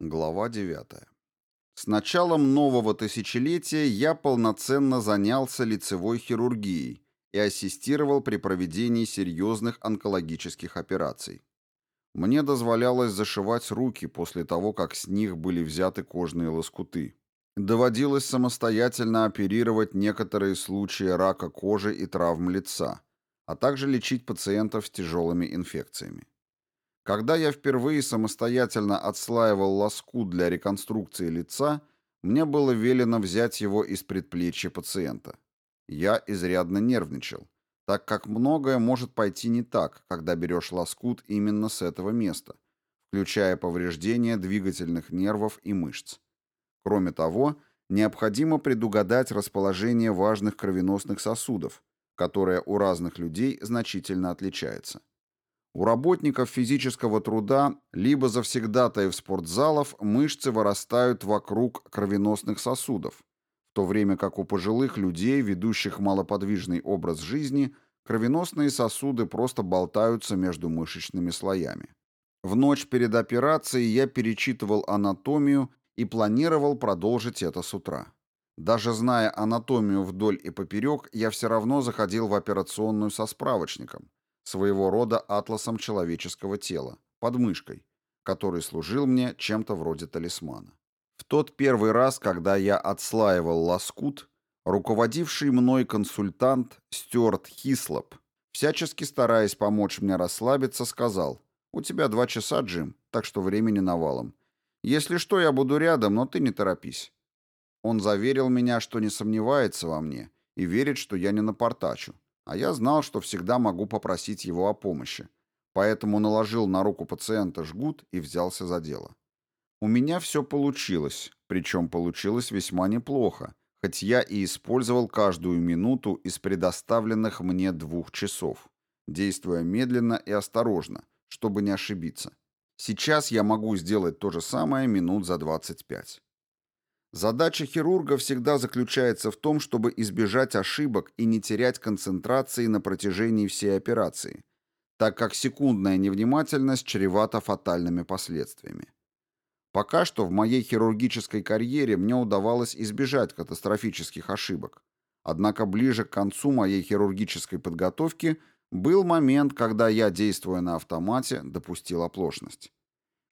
Глава 9. С началом нового тысячелетия я полноценно занялся лицевой хирургией и ассистировал при проведении серьезных онкологических операций. Мне дозволялось зашивать руки после того, как с них были взяты кожные лоскуты. Доводилось самостоятельно оперировать некоторые случаи рака кожи и травм лица, а также лечить пациентов с тяжелыми инфекциями. Когда я впервые самостоятельно отслаивал лоскут для реконструкции лица, мне было велено взять его из предплечья пациента. Я изрядно нервничал, так как многое может пойти не так, когда берешь лоскут именно с этого места, включая повреждения двигательных нервов и мышц. Кроме того, необходимо предугадать расположение важных кровеносных сосудов, которое у разных людей значительно отличается. У работников физического труда, либо завсегдатаев спортзалов, мышцы вырастают вокруг кровеносных сосудов, в то время как у пожилых людей, ведущих малоподвижный образ жизни, кровеносные сосуды просто болтаются между мышечными слоями. В ночь перед операцией я перечитывал анатомию и планировал продолжить это с утра. Даже зная анатомию вдоль и поперек, я все равно заходил в операционную со справочником, своего рода атласом человеческого тела, под мышкой, который служил мне чем-то вроде талисмана. В тот первый раз, когда я отслаивал лоскут, руководивший мной консультант Стюарт Хислоп, всячески стараясь помочь мне расслабиться, сказал, «У тебя два часа, Джим, так что времени навалом. Если что, я буду рядом, но ты не торопись». Он заверил меня, что не сомневается во мне и верит, что я не напортачу, а я знал, что всегда могу попросить его о помощи, поэтому наложил на руку пациента жгут и взялся за дело. У меня все получилось, причем получилось весьма неплохо, хоть я и использовал каждую минуту из предоставленных мне двух часов, действуя медленно и осторожно, чтобы не ошибиться. Сейчас я могу сделать то же самое минут за 25. Задача хирурга всегда заключается в том, чтобы избежать ошибок и не терять концентрации на протяжении всей операции, так как секундная невнимательность чревата фатальными последствиями. Пока что в моей хирургической карьере мне удавалось избежать катастрофических ошибок. Однако ближе к концу моей хирургической подготовки был момент, когда я, действуя на автомате, допустил оплошность.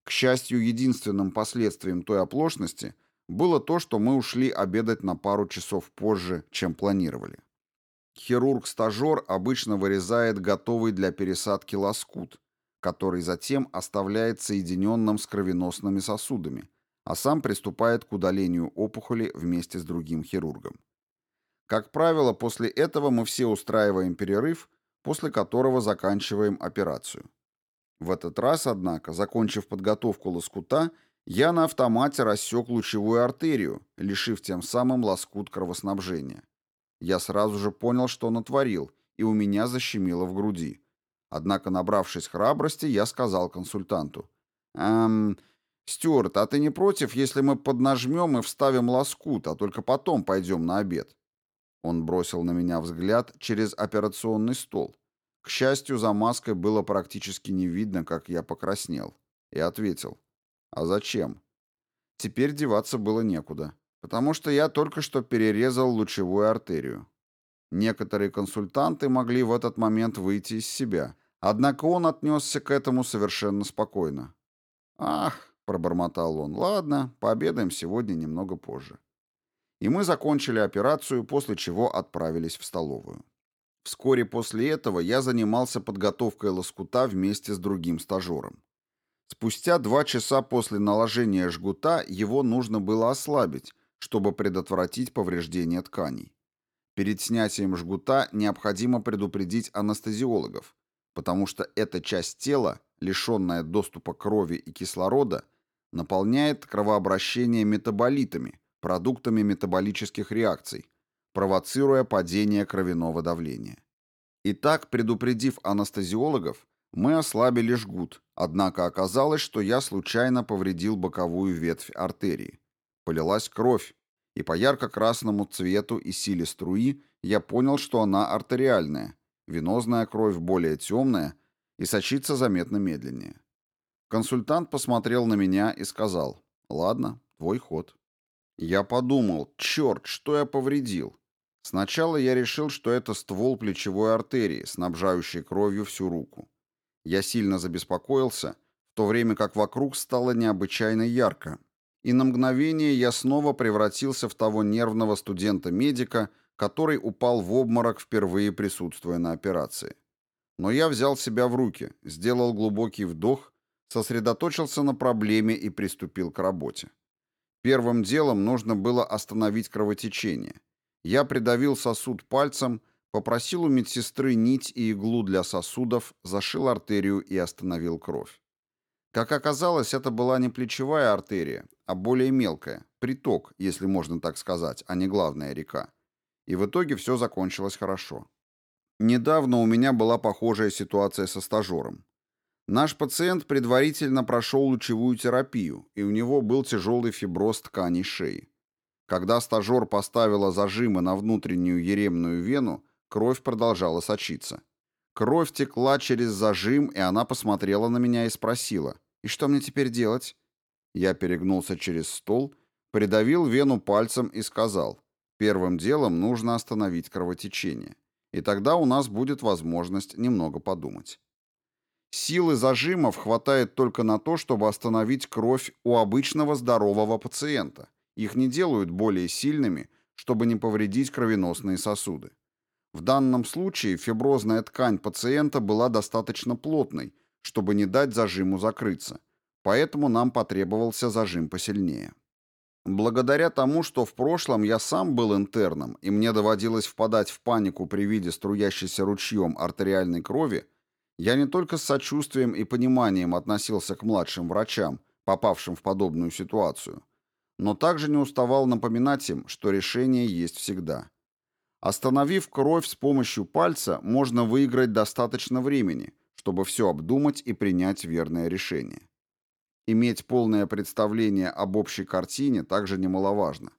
К счастью, единственным последствием той оплошности – было то, что мы ушли обедать на пару часов позже, чем планировали. Хирург-стажер обычно вырезает готовый для пересадки лоскут, который затем оставляет соединенным с кровеносными сосудами, а сам приступает к удалению опухоли вместе с другим хирургом. Как правило, после этого мы все устраиваем перерыв, после которого заканчиваем операцию. В этот раз, однако, закончив подготовку лоскута, я на автомате рассек лучевую артерию, лишив тем самым лоскут кровоснабжения. Я сразу же понял, что натворил, и у меня защемило в груди. Однако, набравшись храбрости, я сказал консультанту. «Эм, Стюарт, а ты не против, если мы поднажмем и вставим лоскут, а только потом пойдем на обед?» Он бросил на меня взгляд через операционный стол. К счастью, за маской было практически не видно, как я покраснел. И ответил. А зачем? Теперь деваться было некуда, потому что я только что перерезал лучевую артерию. Некоторые консультанты могли в этот момент выйти из себя, однако он отнесся к этому совершенно спокойно. «Ах», — пробормотал он, — «ладно, пообедаем сегодня немного позже». И мы закончили операцию, после чего отправились в столовую. Вскоре после этого я занимался подготовкой лоскута вместе с другим стажером. Спустя два часа после наложения жгута его нужно было ослабить, чтобы предотвратить повреждение тканей. Перед снятием жгута необходимо предупредить анестезиологов, потому что эта часть тела, лишенная доступа крови и кислорода, наполняет кровообращение метаболитами, продуктами метаболических реакций, провоцируя падение кровяного давления. Итак, предупредив анестезиологов, мы ослабили жгут, однако оказалось, что я случайно повредил боковую ветвь артерии. Полилась кровь, и по ярко-красному цвету и силе струи я понял, что она артериальная, венозная кровь более темная и сочится заметно медленнее. Консультант посмотрел на меня и сказал, Ладно, твой ход. Я подумал, черт, что я повредил. Сначала я решил, что это ствол плечевой артерии, снабжающий кровью всю руку. Я сильно забеспокоился, в то время как вокруг стало необычайно ярко, и на мгновение я снова превратился в того нервного студента-медика, который упал в обморок, впервые присутствуя на операции. Но я взял себя в руки, сделал глубокий вдох, сосредоточился на проблеме и приступил к работе. Первым делом нужно было остановить кровотечение. Я придавил сосуд пальцем, попросил у медсестры нить и иглу для сосудов, зашил артерию и остановил кровь. Как оказалось, это была не плечевая артерия, а более мелкая, приток, если можно так сказать, а не главная река. И в итоге все закончилось хорошо. Недавно у меня была похожая ситуация со стажером. Наш пациент предварительно прошел лучевую терапию, и у него был тяжелый фиброз тканей шеи. Когда стажер поставила зажимы на внутреннюю еремную вену, кровь продолжала сочиться. Кровь текла через зажим, и она посмотрела на меня и спросила, «И что мне теперь делать?» Я перегнулся через стол, придавил вену пальцем и сказал, «Первым делом нужно остановить кровотечение, и тогда у нас будет возможность немного подумать». Силы зажимов хватает только на то, чтобы остановить кровь у обычного здорового пациента. Их не делают более сильными, чтобы не повредить кровеносные сосуды. В данном случае фиброзная ткань пациента была достаточно плотной, чтобы не дать зажиму закрыться, поэтому нам потребовался зажим посильнее. Благодаря тому, что в прошлом я сам был интерном и мне доводилось впадать в панику при виде струящейся ручьем артериальной крови, я не только с сочувствием и пониманием относился к младшим врачам, попавшим в подобную ситуацию, но также не уставал напоминать им, что решение есть всегда. Остановив кровь с помощью пальца, можно выиграть достаточно времени – чтобы все обдумать и принять верное решение. Иметь полное представление об общей картине также немаловажно.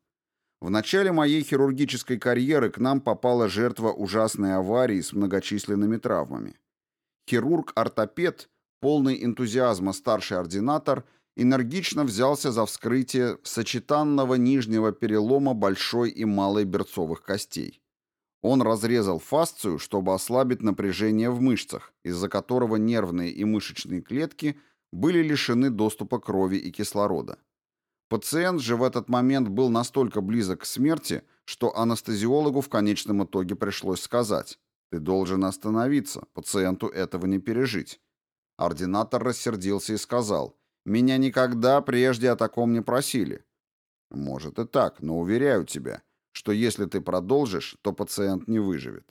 В начале моей хирургической карьеры к нам попала жертва ужасной аварии с многочисленными травмами. Хирург-ортопед, полный энтузиазма старший ординатор, энергично взялся за вскрытие сочетанного нижнего перелома большой и малой берцовых костей. Он разрезал фасцию, чтобы ослабить напряжение в мышцах, из-за которого нервные и мышечные клетки были лишены доступа крови и кислорода. Пациент же в этот момент был настолько близок к смерти, что анестезиологу в конечном итоге пришлось сказать «Ты должен остановиться, пациенту этого не пережить». Ординатор рассердился и сказал «Меня никогда прежде о таком не просили». «Может и так, но уверяю тебя, что если ты продолжишь, то пациент не выживет.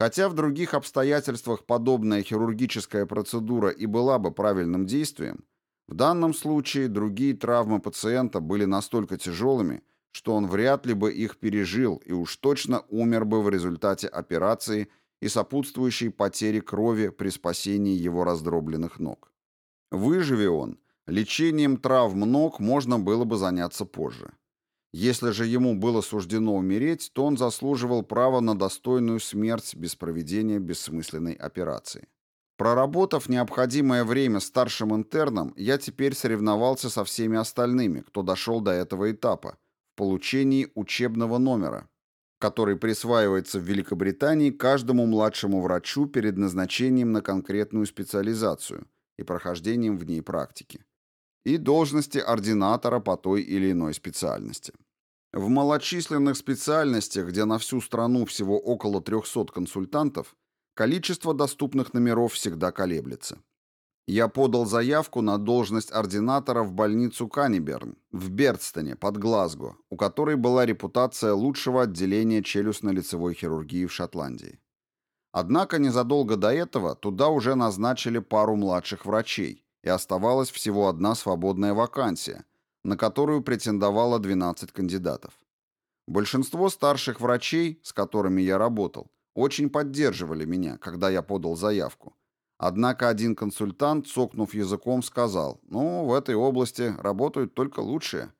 Хотя в других обстоятельствах подобная хирургическая процедура и была бы правильным действием, в данном случае другие травмы пациента были настолько тяжелыми, что он вряд ли бы их пережил и уж точно умер бы в результате операции и сопутствующей потери крови при спасении его раздробленных ног. Выживи он, лечением травм ног можно было бы заняться позже. Если же ему было суждено умереть, то он заслуживал права на достойную смерть без проведения бессмысленной операции. Проработав необходимое время старшим интерном, я теперь соревновался со всеми остальными, кто дошел до этого этапа, в получении учебного номера, который присваивается в Великобритании каждому младшему врачу перед назначением на конкретную специализацию и прохождением в ней практики и должности ординатора по той или иной специальности. В малочисленных специальностях, где на всю страну всего около 300 консультантов, количество доступных номеров всегда колеблется. Я подал заявку на должность ординатора в больницу Каниберн в Бертстоне под Глазго, у которой была репутация лучшего отделения челюстно-лицевой хирургии в Шотландии. Однако незадолго до этого туда уже назначили пару младших врачей, и оставалась всего одна свободная вакансия, на которую претендовало 12 кандидатов. Большинство старших врачей, с которыми я работал, очень поддерживали меня, когда я подал заявку. Однако один консультант, цокнув языком, сказал, «Ну, в этой области работают только лучшие».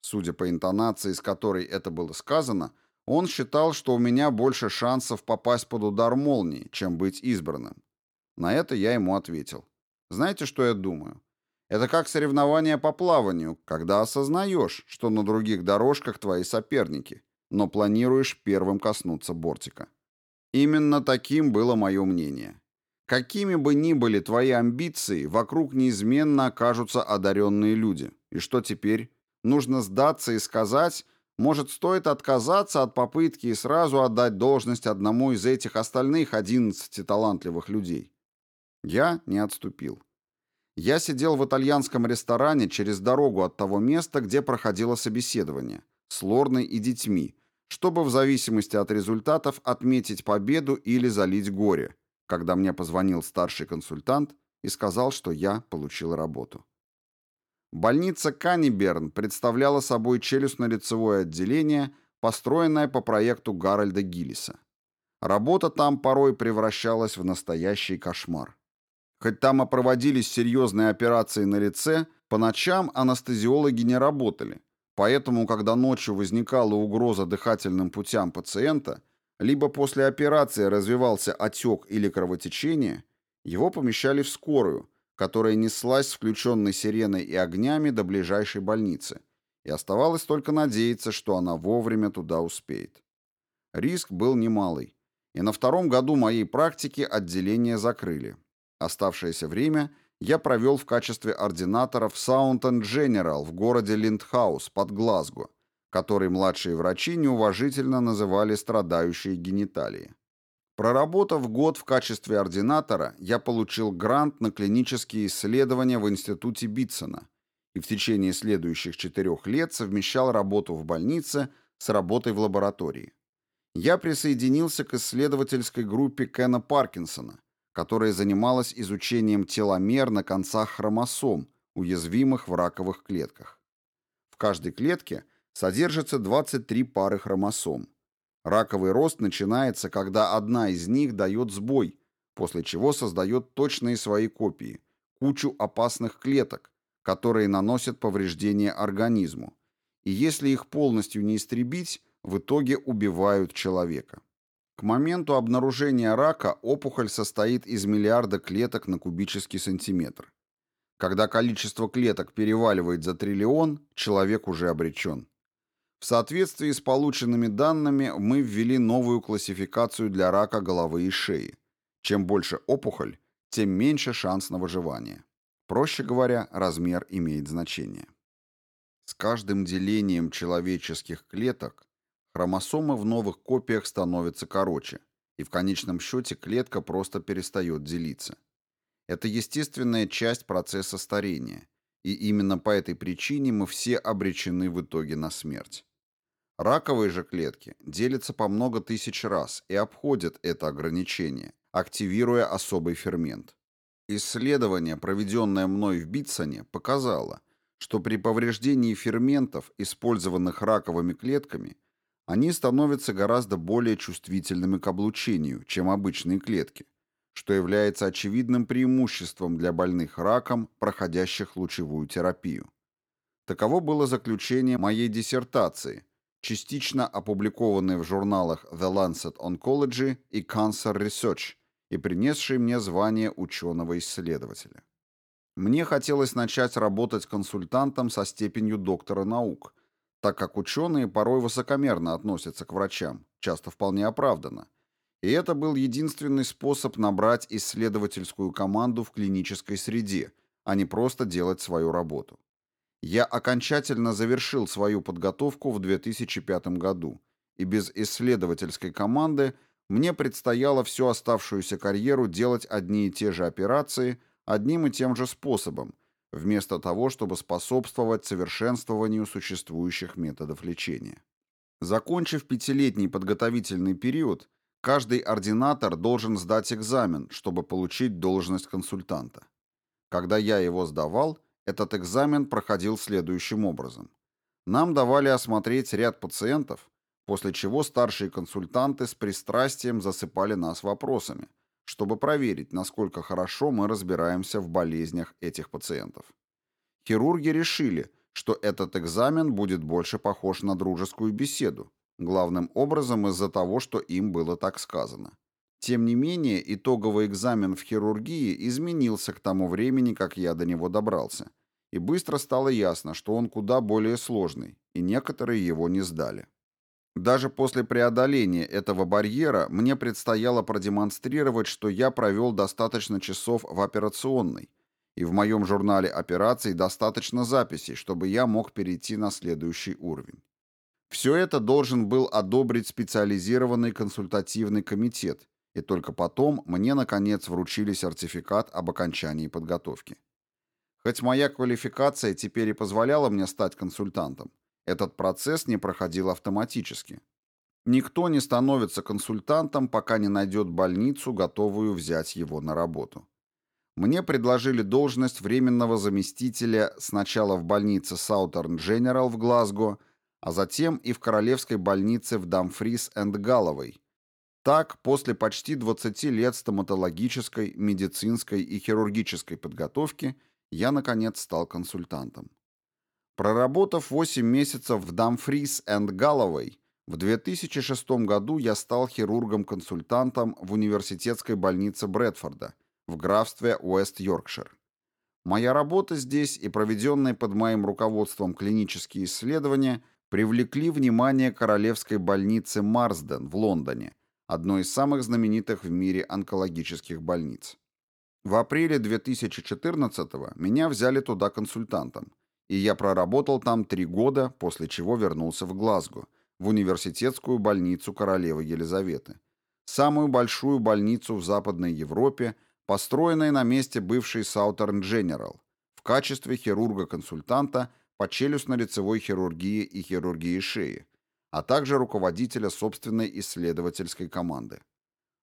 Судя по интонации, с которой это было сказано, он считал, что у меня больше шансов попасть под удар молнии, чем быть избранным. На это я ему ответил. Знаете, что я думаю? Это как соревнование по плаванию, когда осознаешь, что на других дорожках твои соперники, но планируешь первым коснуться бортика. Именно таким было мое мнение. Какими бы ни были твои амбиции, вокруг неизменно окажутся одаренные люди. И что теперь? Нужно сдаться и сказать, может, стоит отказаться от попытки и сразу отдать должность одному из этих остальных 11 талантливых людей. Я не отступил. Я сидел в итальянском ресторане через дорогу от того места, где проходило собеседование, с Лорной и детьми, чтобы в зависимости от результатов отметить победу или залить горе, когда мне позвонил старший консультант и сказал, что я получил работу. Больница Канниберн представляла собой челюстно-лицевое отделение, построенное по проекту Гарольда Гиллиса. Работа там порой превращалась в настоящий кошмар. Хоть там и проводились серьезные операции на лице, по ночам анестезиологи не работали. Поэтому, когда ночью возникала угроза дыхательным путям пациента, либо после операции развивался отек или кровотечение, его помещали в скорую, которая неслась с включенной сиреной и огнями до ближайшей больницы, и оставалось только надеяться, что она вовремя туда успеет. Риск был немалый, и на втором году моей практики отделение закрыли, Оставшееся время я провел в качестве ординатора в Саутерн Дженерал в городе Линтхаус под Глазго, который младшие врачи неуважительно называли страдающие гениталии. Проработав год в качестве ординатора, я получил грант на клинические исследования в Институте Битсона и в течение следующих четырех лет совмещал работу в больнице с работой в лаборатории. Я присоединился к исследовательской группе Кена Паркинсона – которая занималась изучением теломер на концах хромосом, уязвимых в раковых клетках. В каждой клетке содержится 23 пары хромосом. Раковый рост начинается, когда одна из них дает сбой, после чего создает точные свои копии, кучу опасных клеток, которые наносят повреждения организму. И если их полностью не истребить, в итоге убивают человека. К моменту обнаружения рака опухоль состоит из миллиарда клеток на кубический сантиметр. Когда количество клеток переваливает за триллион, человек уже обречен. В соответствии с полученными данными мы ввели новую классификацию для рака головы и шеи. Чем больше опухоль, тем меньше шанс на выживание. Проще говоря, размер имеет значение. С каждым делением человеческих клеток Хромосомы в новых копиях становятся короче, и в конечном счете клетка просто перестает делиться. Это естественная часть процесса старения, и именно по этой причине мы все обречены в итоге на смерть. Раковые же клетки делятся по много тысяч раз и обходят это ограничение, активируя особый фермент. Исследование, проведенное мной в Битсоне, показало, что при повреждении ферментов, использованных раковыми клетками, они становятся гораздо более чувствительными к облучению, чем обычные клетки, что является очевидным преимуществом для больных раком, проходящих лучевую терапию. Таково было заключение моей диссертации, частично опубликованной в журналах The Lancet Oncology и Cancer Research и принесшей мне звание ученого-исследователя. Мне хотелось начать работать консультантом со степенью доктора наук – так как ученые порой высокомерно относятся к врачам, часто вполне оправданно. И это был единственный способ набрать исследовательскую команду в клинической среде, а не просто делать свою работу. Я окончательно завершил свою подготовку в 2005 году, и без исследовательской команды мне предстояло всю оставшуюся карьеру делать одни и те же операции одним и тем же способом, вместо того, чтобы способствовать совершенствованию существующих методов лечения. Закончив пятилетний подготовительный период, каждый ординатор должен сдать экзамен, чтобы получить должность консультанта. Когда я его сдавал, этот экзамен проходил следующим образом. Нам давали осмотреть ряд пациентов, после чего старшие консультанты с пристрастием засыпали нас вопросами – чтобы проверить, насколько хорошо мы разбираемся в болезнях этих пациентов. Хирурги решили, что этот экзамен будет больше похож на дружескую беседу, главным образом из-за того, что им было так сказано. Тем не менее, итоговый экзамен в хирургии изменился к тому времени, как я до него добрался, и быстро стало ясно, что он куда более сложный, и некоторые его не сдали. Даже после преодоления этого барьера мне предстояло продемонстрировать, что я провел достаточно часов в операционной, и в моем журнале операций достаточно записей, чтобы я мог перейти на следующий уровень. Все это должен был одобрить специализированный консультативный комитет, и только потом мне, наконец, вручили сертификат об окончании подготовки. Хоть моя квалификация теперь и позволяла мне стать консультантом, этот процесс не проходил автоматически. Никто не становится консультантом, пока не найдет больницу, готовую взять его на работу. Мне предложили должность временного заместителя сначала в больнице Southern General в Глазго, а затем и в Королевской больнице в Дамфрис энд Галловой. Так, после почти 20 лет стоматологической, медицинской и хирургической подготовки, я, наконец, стал консультантом. Проработав 8 месяцев в Дамфрис энд Галловой, в 2006 году я стал хирургом-консультантом в университетской больнице Брэдфорда в графстве Уэст-Йоркшир. Моя работа здесь и проведенные под моим руководством клинические исследования привлекли внимание Королевской больницы Марсден в Лондоне, одной из самых знаменитых в мире онкологических больниц. В апреле 2014 меня взяли туда консультантом – и я проработал там три года, после чего вернулся в Глазго, в университетскую больницу королевы Елизаветы, самую большую больницу в Западной Европе, построенную на месте бывшей Southern General, в качестве хирурга-консультанта по челюстно-лицевой хирургии и хирургии шеи, а также руководителя собственной исследовательской команды.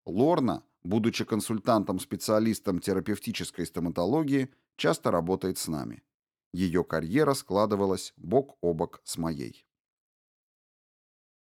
Лорна, будучи консультантом-специалистом терапевтической стоматологии, часто работает с нами. Ее карьера складывалась бок о бок с моей.